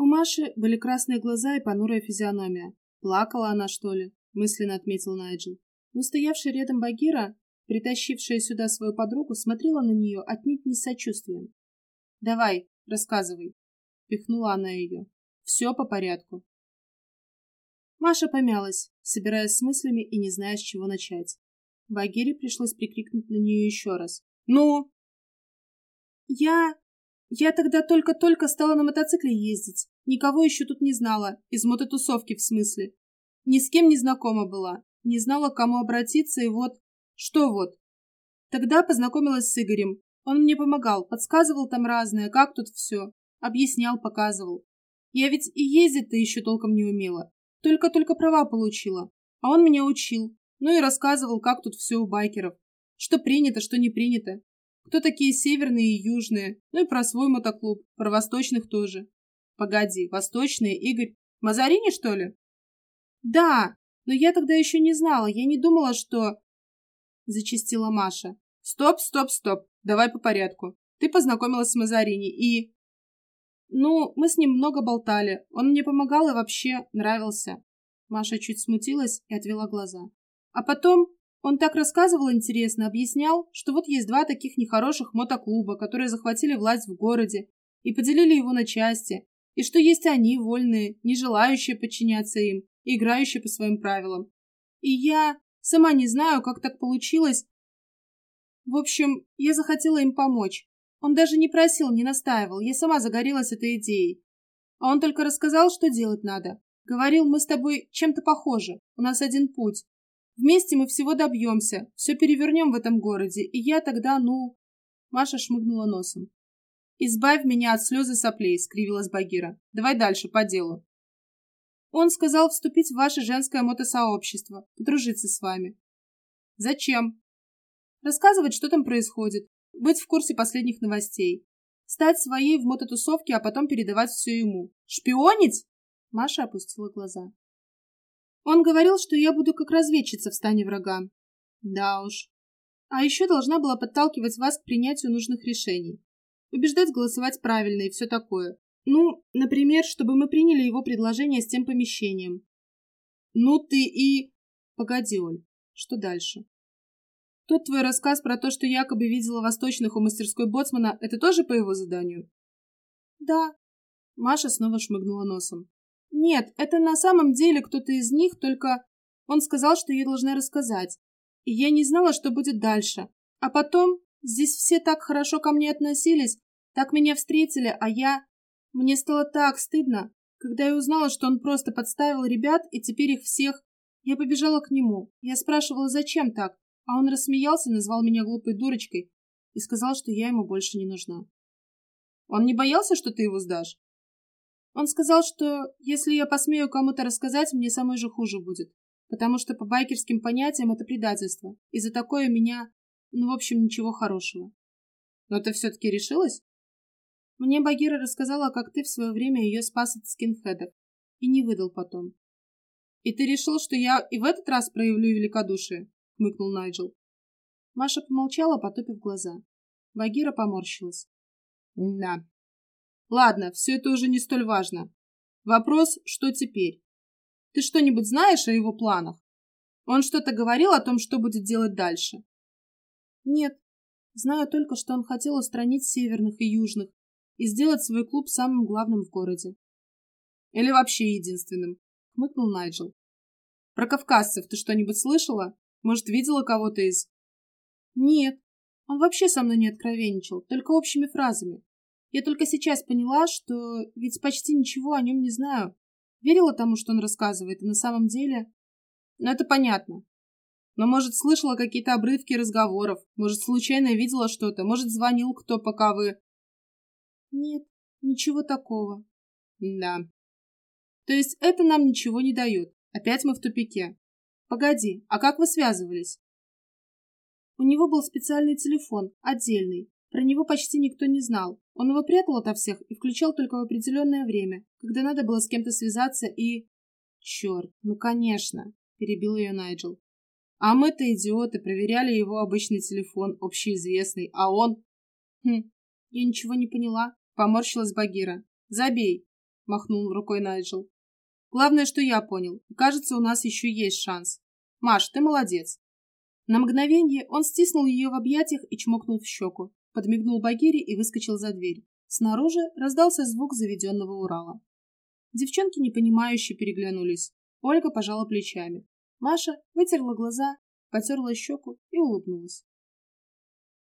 У Маши были красные глаза и понурая физиономия. Плакала она, что ли? Мысленно отметил Найджел. Но стоявшая рядом Багира, притащившая сюда свою подругу, смотрела на нее отнюдь не с сочувствием. «Давай, рассказывай», — пихнула она ее. «Все по порядку». Маша помялась, собираясь с мыслями и не зная, с чего начать. Багире пришлось прикрикнуть на нее еще раз. «Ну?» «Я... я тогда только-только стала на мотоцикле ездить. Никого еще тут не знала. Из мототусовки, в смысле. Ни с кем не знакома была. Не знала, к кому обратиться, и вот... Что вот? Тогда познакомилась с Игорем. Он мне помогал, подсказывал там разное, как тут все. Объяснял, показывал. Я ведь и ездить-то еще толком не умела. Только-только права получила. А он меня учил. Ну и рассказывал, как тут все у байкеров. Что принято, что не принято. Кто такие северные и южные. Ну и про свой мотоклуб. Про восточных тоже. Погоди, восточные, Игорь. Мазарини, что ли? Да, но я тогда еще не знала. Я не думала, что... Зачистила Маша. Стоп, стоп, стоп. Давай по порядку. Ты познакомилась с Мазарини и... Ну, мы с ним много болтали. Он мне помогал и вообще нравился. Маша чуть смутилась и отвела глаза. А потом он так рассказывал интересно, объяснял, что вот есть два таких нехороших мотоклуба, которые захватили власть в городе и поделили его на части, и что есть они, вольные, не желающие подчиняться им, и играющие по своим правилам. И я сама не знаю, как так получилось. В общем, я захотела им помочь. Он даже не просил, не настаивал, я сама загорелась этой идеей. А он только рассказал, что делать надо. Говорил, мы с тобой чем-то похожи, у нас один путь. Вместе мы всего добьемся, все перевернем в этом городе, и я тогда, ну...» Маша шмыгнула носом. «Избавь меня от слезы соплей», — скривилась Багира. «Давай дальше, по делу». Он сказал вступить в ваше женское мотосообщество, подружиться с вами. «Зачем?» «Рассказывать, что там происходит, быть в курсе последних новостей, стать своей в мототусовке, а потом передавать все ему. Шпионить?» Маша опустила глаза. Он говорил, что я буду как разведчица в стане врага. Да уж. А еще должна была подталкивать вас к принятию нужных решений. Убеждать голосовать правильно и все такое. Ну, например, чтобы мы приняли его предложение с тем помещением. Ну ты и... Погоди, Оль, что дальше? Тот твой рассказ про то, что якобы видела восточных у мастерской боцмана, это тоже по его заданию? Да. Маша снова шмыгнула носом. Нет, это на самом деле кто-то из них, только он сказал, что я должна рассказать. И я не знала, что будет дальше. А потом здесь все так хорошо ко мне относились, так меня встретили, а я... Мне стало так стыдно, когда я узнала, что он просто подставил ребят, и теперь их всех... Я побежала к нему. Я спрашивала, зачем так, а он рассмеялся, назвал меня глупой дурочкой и сказал, что я ему больше не нужна. Он не боялся, что ты его сдашь? Он сказал, что если я посмею кому-то рассказать, мне самой же хуже будет, потому что по байкерским понятиям это предательство, и за такое меня, ну, в общем, ничего хорошего. Но ты все-таки решилась? Мне Багира рассказала, как ты в свое время ее спас от скинхедов, и не выдал потом. И ты решил, что я и в этот раз проявлю великодушие? хмыкнул Найджел. Маша помолчала, потупив глаза. Багира поморщилась. Да, Ладно, все это уже не столь важно. Вопрос, что теперь? Ты что-нибудь знаешь о его планах? Он что-то говорил о том, что будет делать дальше? Нет. Знаю только, что он хотел устранить северных и южных и сделать свой клуб самым главным в городе. Или вообще единственным, хмыкнул Найджел. Про кавказцев ты что-нибудь слышала? Может, видела кого-то из... Нет. Он вообще со мной не откровенничал, только общими фразами. Я только сейчас поняла, что ведь почти ничего о нем не знаю. Верила тому, что он рассказывает, и на самом деле... Ну, это понятно. Но, может, слышала какие-то обрывки разговоров, может, случайно видела что-то, может, звонил кто, пока вы... Нет, ничего такого. Да. То есть это нам ничего не дает. Опять мы в тупике. Погоди, а как вы связывались? У него был специальный телефон, отдельный. Про него почти никто не знал. Он его прятал ото всех и включал только в определенное время, когда надо было с кем-то связаться и... Черт, ну конечно, перебил ее Найджел. А мы-то идиоты, проверяли его обычный телефон, общеизвестный, а он... Хм, я ничего не поняла, поморщилась Багира. Забей. махнул рукой Найджел. Главное, что я понял. Кажется, у нас еще есть шанс. Маш, ты молодец. На мгновение он стиснул ее в объятиях и чмокнул в щеку, подмигнул Багире и выскочил за дверь. Снаружи раздался звук заведенного Урала. Девчонки непонимающе переглянулись. Ольга пожала плечами. Маша вытерла глаза, потерла щеку и улыбнулась.